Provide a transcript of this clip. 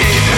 it